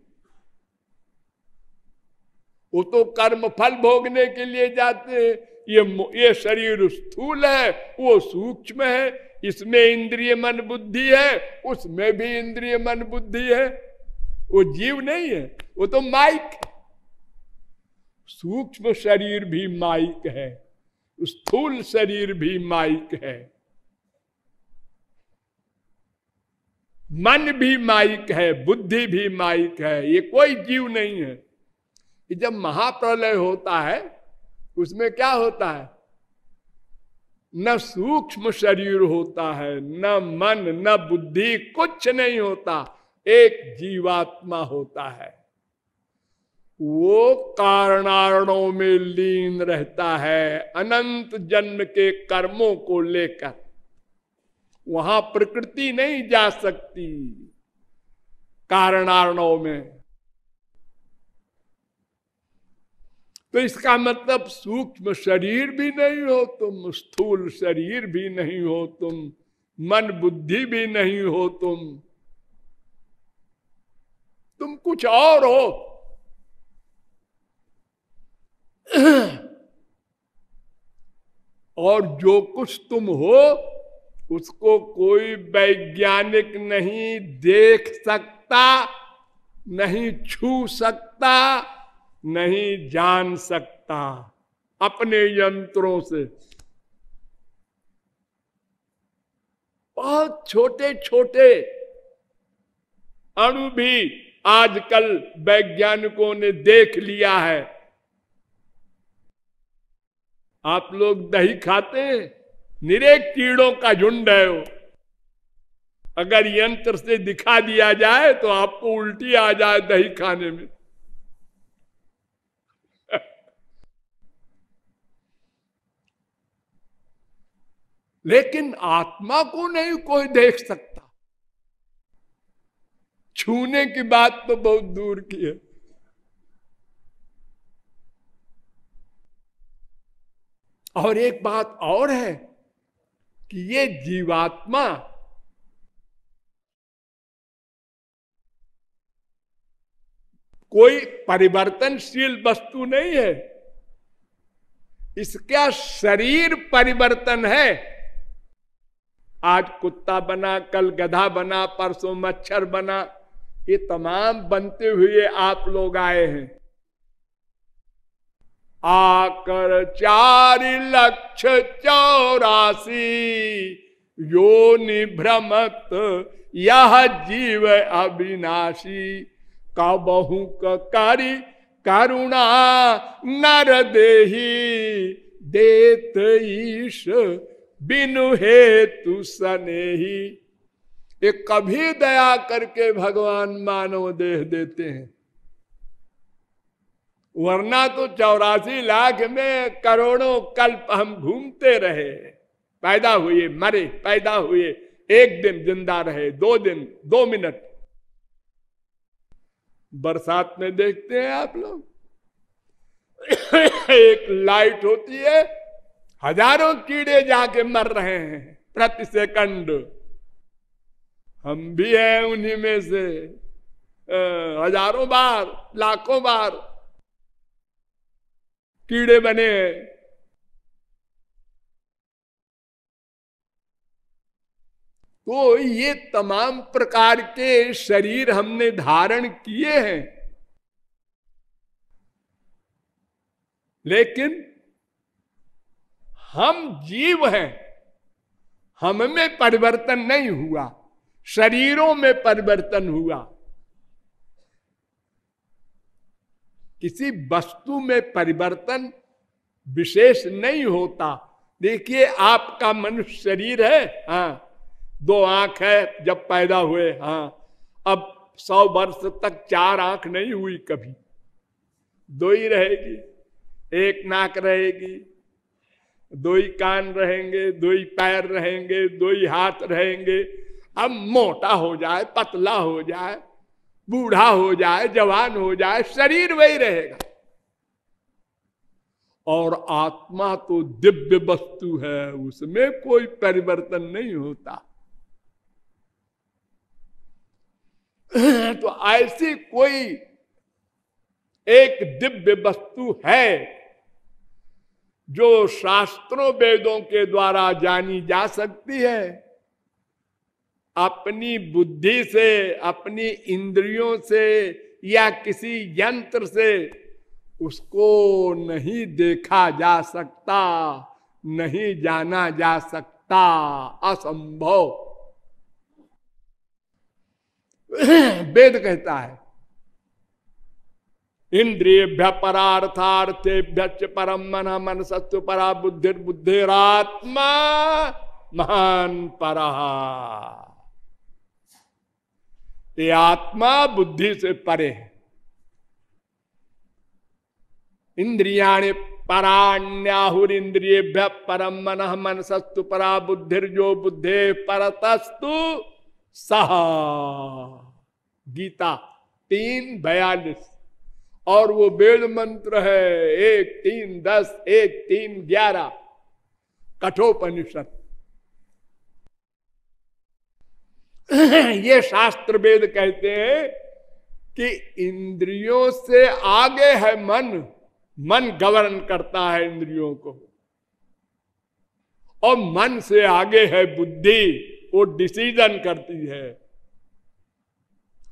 वो तो कर्म फल भोगने के लिए जाते हैं। ये ये शरीर स्थूल है, वो सूक्ष्म है, इसमें इंद्रिय मन बुद्धि है, उसमें भी इंद्रिय मन बुद्धि है। वो जीव नहीं है, वो तो माइक। सूक्ष्म शरीर भी माइक है, स्थूल शरीर भी माइक है। मन भी माइक है, बुद्धि भी माइक है, ये कोई जीव नहीं है। कि जब महाप्रलय होता है, उसमें क्या होता है? न सूक्ष्म शरीर होता है, न मन, न बुद्धि, कुछ नहीं होता, एक जीवात्मा होता है। वो कारणारणों में लीन रहता है, अनंत जन्म के कर्मों को लेकर। वहाँ प्रकृति नहीं जा सकती कारणारणों में। तो इसका मतलब सूक्ष्म शरीर भी नहीं हो तुम, स्थूल शरीर भी नहीं हो तुम, मन बुद्धि भी नहीं हो तुम। तुम कुछ और हो। और जो कुछ तुम हो, उसको कोई वैज्ञानिक नहीं देख सकता, नहीं छू सकता नहीं जान सकता अपने यंत्रों से। बहुत छोटे छोटे अणु भी आजकल वैज्ञानिकों ने देख लिया है। आप लोग दही खाते हैं? निरे कीड़ों का झुंड है वो। अगर यंत्र से दिखा दिया जाए तो आपको उल्टी आ जाए दही खाने में। लेकिन आत्मा को नहीं कोई देख सकता। छूने की बात तो बहुत दूर की है। और एक बात और है कि ये जीवात्मा कोई परिवर्तनशील वस्तु नहीं है। इसका शरीर परिवर्तन है। आज कुत्ता बना, कल गधा बना, परसों मच्छर बना। ये तमाम बनते हुए आप लोग आए हैं। आकर चार लक्ष चौरासी यो निभ्रमत यह जीव अविनाशी। कबहू कारी करुणा नर देही, देत ईश बिनु हेतु सनेही। ये कभी दया करके भगवान मानव देह देते हैं। वरना तो चौरासी लाख में करोड़ों कल्प हम घूमते रहे। पैदा हुए, मरे, पैदा हुए, एक दिन ज़िंदा रहे, दो दिन, दो मिनट। बरसात में देखते हैं आप लोग। एक लाइट होती है हज़ारों कीड़े जाके मर रहे हैं, प्रति सेकंड। हम भी हैं उन्हीं में से हज़ारों बार, लाखों बार कीड़े बने हैं। तो ये तमाम प्रकार के शरीर हमने धारण किए हैं। लेकिन हम जीव हैं। हम में परिवर्तन नहीं हुआ। शरीरों में परिवर्तन हुआ। किसी वस्तु में परिवर्तन विशेष नहीं होता। देखिए, आपका मनुष्य शरीर है हाँ। दो आँख है, जब पैदा हुए हाँ। अब सौ वर्ष तक चार आँख नहीं हुई कभी। दो ही रहेगी, एक नाक रहेगी दो ही कान रहेंगे दो ही पैर रहेंगे दो ही हाथ रहेंगे। अब मोटा हो जाए, पतला हो जाए, बूढ़ा हो जाए, जवान हो जाए, शरीर वही रहेगा। और आत्मा तो दिव्य वस्तु है, उसमें कोई परिवर्तन नहीं होता। तो ऐसी कोई एक दिव्य वस्तु है जो शास्त्रों वेदों के द्वारा जानी जा सकती है, अपनी बुद्धि से, अपनी इंद्रियों से या किसी यंत्र से उसको नहीं देखा जा सकता, नहीं जाना जा सकता। असंभव। वेद कहता है इंद्रिय परार्थार्थेभ्य परम मन मन सत्व परा बुद्धि बुद्धिरात्मा महान परा। आत्मा बुद्धि से परे है। इंद्रिया पराण्याहुर इंद्रिय परम मन मन सस्तु परा बुद्धिर्जो बुद्धे परतस्तु सह गीता तीन बयालीस। और वो वेद मंत्र है, एक तीन दस, एक तीन ग्यारह, कठोपनिषद। ये शास्त्र वेद कहते हैं कि इंद्रियों से आगे है मन मन गवर्न करता है इंद्रियों को। और मन से आगे है बुद्धि, वो डिसीज़न करती है।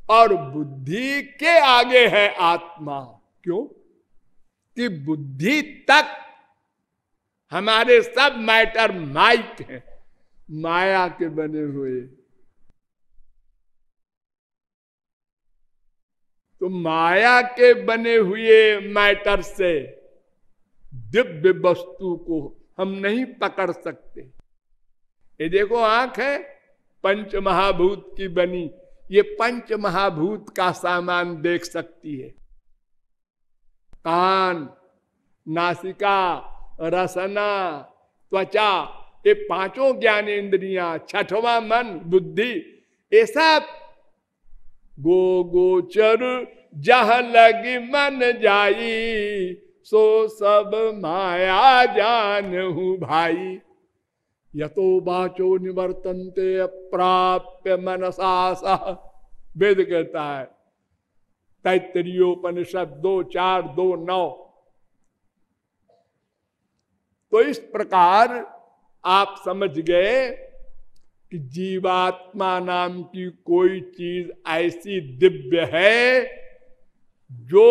और बुद्धि के आगे है आत्मा। क्यों? कि बुद्धि तक हमारे सब मैटर माइक है, माया के बने हुए। तो माया के बने हुए मैटर से दिव्य वस्तु को हम नहीं पकड़ सकते। ये देखो आँख है पंच महाभूत की बनी। ये पंच महाभूत का सामान देख सकती है। कान, नासिका, रसना, त्वचा, ये पाँचों ज्ञान इंद्रिया छठवा मन, बुद्धि, ये सब। गो गोचर जह लगी मन जाई, सो सब माया जान हूँ भाई। यतो बाचो निवर्तनते अप्राप्य मनसा सह। वेद कहता है तैतरीयोपनिषद दो चार दो नौ। तो इस प्रकार आप समझ गए कि जीवात्मा नाम की कोई चीज़ ऐसी दिव्य है जो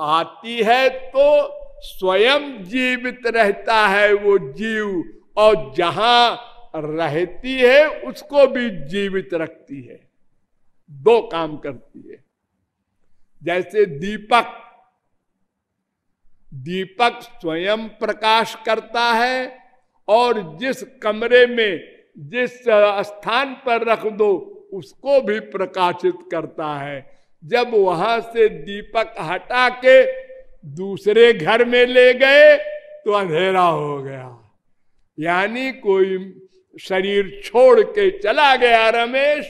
आती है तो स्वयं जीवित रहता है वो जीव। और जहाँ रहती है, उसको भी जीवित रखती है। दो काम करती है। जैसे दीपक दीपक स्वयं प्रकाश करता है और जिस कमरे में, जिस स्थान पर रख दो, उसको भी प्रकाशित करता है। जब वहाँ से दीपक हटा के दूसरे घर में ले गए तो अंधेरा हो गया। यानी कोई शरीर छोड़ के चला गया रमेश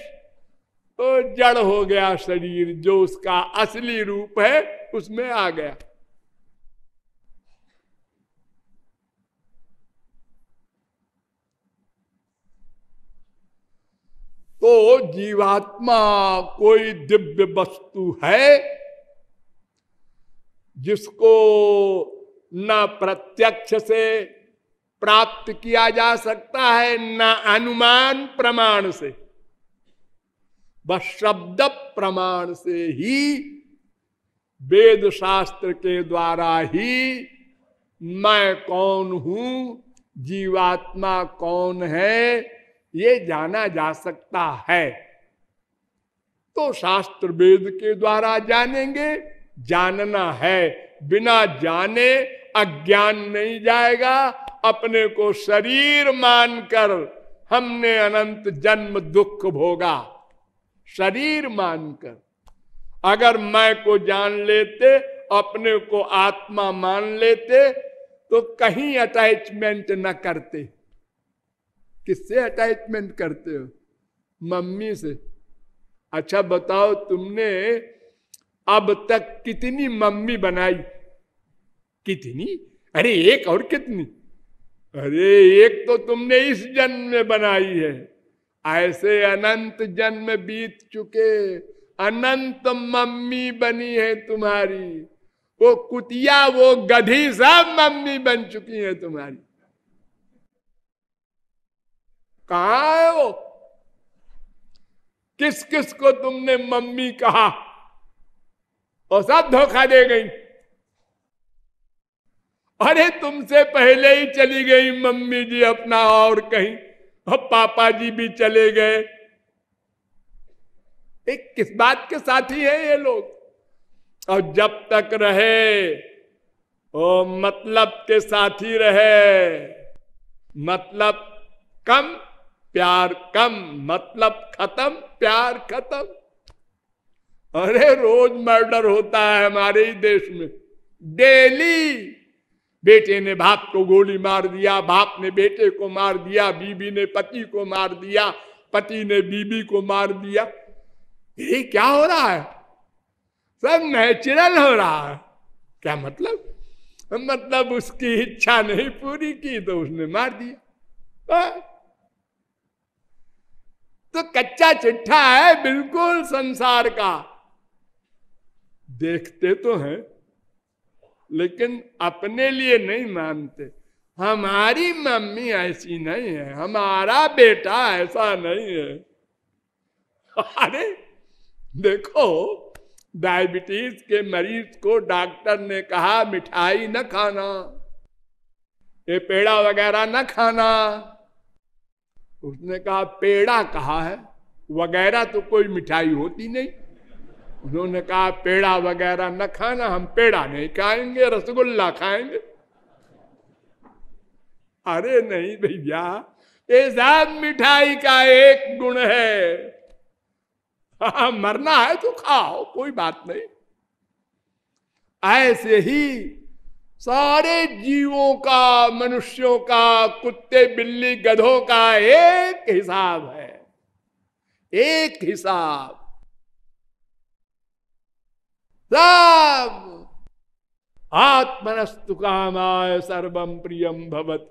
तो जड़ हो गया शरीर, जो उसका असली रूप है, उसमें आ गया। तो जीवात्मा कोई दिव्य वस्तु है, जिसको न प्रत्यक्ष से प्राप्त किया जा सकता है न अनुमान प्रमाण से, बस शब्द प्रमाण से ही वेद शास्त्र के द्वारा ही मैं कौन हूँ, जीवात्मा कौन है, ये जाना जा सकता है। तो शास्त्र वेद के द्वारा जानेंगे, जानना है। बिना जाने अज्ञान नहीं जाएगा अपने को शरीर मानकर हमने अनंत जन्म दुख भोगा। शरीर मानकर। अगर मैं को जान लेते, अपने को आत्मा मान लेते तो कहीं अटैचमेंट न करते। किससे अटैचमेंट करते हो? मम्मी से। अच्छा बताओ तुमने अब तक कितनी मम्मी बनाई? कितनी? अरे एक और कितनी? अरे, एक तो तुमने इस जन्म में बनाई है। ऐसे अनंत जन्म बीत चुके, अनंत मम्मी बनी है तुम्हारी। वो कुतिया, वो गधी सब मम्मी बन चुकी है तुम्हारी। कहा है वो? किस किस को तुमने मम्मी कहा? और सब धोखा दे गई। अरे तुमसे पहले ही चली गई मम्मी जी अपना और कहीं। और पापा जी भी चले गए। एक किस बात के साथी है ये लोग? और जब तक रहे वो मतलब के साथी रहे मतलब कम, प्यार कम मतलब खत्म, प्यार खत्म। अरे रोज मर्डर होता है हमारे ही देश में। डेली। बेटे ने बाप को गोली मार दिया, बाप ने बेटे को मार दिया, बीबी ने पति को मार दिया, पति ने बीबी को मार दिया। ये क्या हो रहा है? सब नेचुरल हो रहा है। क्या मतलब? मतलब उसकी इच्छा नहीं पूरी की तो उसने मार दिया। तो कच्चा चिट्ठा है बिल्कुल संसार का। देखते तो हैं। लेकिन अपने लिए नहीं मानते। हमारी मम्मी ऐसी नहीं है, हमारा बेटा ऐसा नहीं है। अरे, देखो, डायबिटीज़ के मरीज़ को डॉक्टर ने कहा, मिठाई न खाना, ये पेड़ा वगैरह न खाना। उसने कहा, पेड़ा कहा है? वगैरह तो कोई मिठाई होती नहीं। उन्होंने कहा, पेड़ा वगैरह न खाना, हम पेड़ा नहीं खाएँगे, रसगुल्ला खाएँगे। अरे नहीं भैया, ये सब मिठाई का एक गुण है। हाँ मरना है तो खाओ, कोई बात नहीं। ऐसे ही सारे जीवों का, मनुष्यों का, कुत्ते, बिल्ली, गधों का एक हिसाब है। एक हिसाब। सब आत्मनस्तु कामाय सर्वम प्रियम भवत।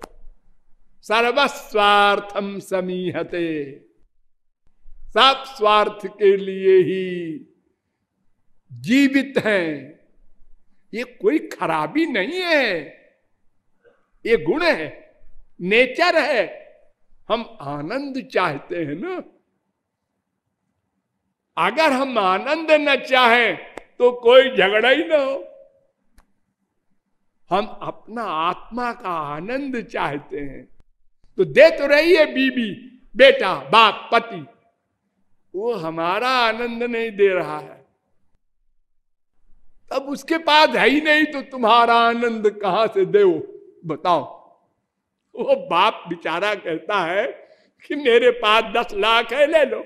सर्वस्वार्थम समीहते। सब स्वार्थ के लिए ही जीवित हैं। ये कोई खराबी नहीं है। ये गुण है, नेचर है। हम आनंद चाहते हैं ना। अगर हम आनंद न चाहें तो कोई झगड़ा ही ना हो। हम अपना आत्मा का आनंद चाहते हैं। तो दे तो रही है बीबी, बेटा, बाप, पति। वो हमारा आनंद नहीं दे रहा है। तब उसके पास है ही नहीं तो तुम्हारा आनंद कहाँ से दे बताओ। वो बाप बेचारा कहता है कि मेरे पास दस लाख है, ले लो।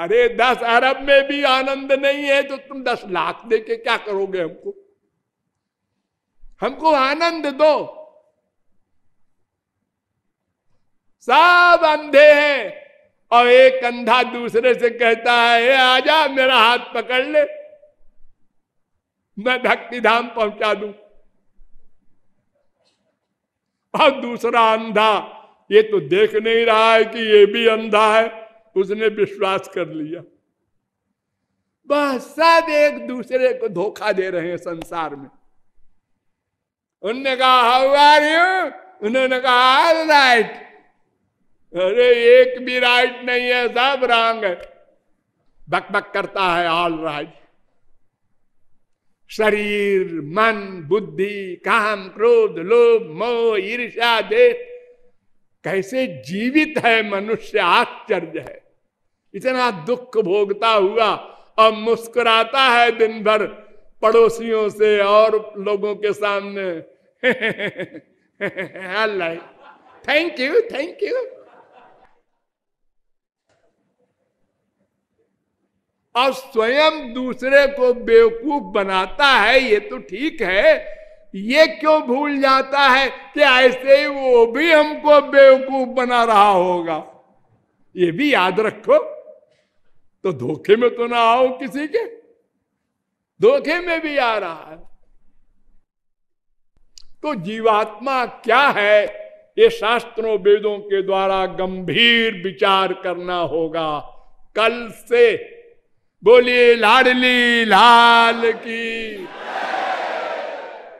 अरे दस अरब में भी आनंद नहीं है तो तुम दस लाख दे के क्या करोगे हमको? हमको आनंद दो। सब अंधे हैं और एक अंधा दूसरे से कहता है आजा, मेरा हाथ पकड़ ले। मैं भक्ति धाम पहुँचा दू। और दूसरा अंधा, ये तो देख नहीं रहा है कि ये भी अंधा है। उसने विश्वास कर लिया। बस सब एक दूसरे को धोखा दे रहे हैं संसार में। उनने कहा हाउ आर यू उन्होंने कहा ऑल राइट अरे, एक भी राइट नहीं है, सब रंग है। बक बक करता है ऑल राइट शरीर, मन, बुद्धि, काम, क्रोध, लोभ, मोह ईर्षा देश कैसे जीवित है मनुष्य? आश्चर्य है। इतना दुख भोगता हुआ और मुस्कुराता है दिन भर पड़ोसियों से और लोगों के सामने। थैंक यू थैंक यू और स्वयं दूसरे को बेवकूफ़ बनाता है, ये तो ठीक है ये क्यों भूल जाता है कि ऐसे ही वो भी हमको बेवकूफ़ बना रहा होगा? ये भी याद रखो। तो धोखे में तो ना आओ किसी के। धोखे में भी आ रहा है। तो जीवात्मा क्या है? ये शास्त्रों वेदों के द्वारा गंभीर विचार करना होगा। कल से बोलिए, लाडली लाल की।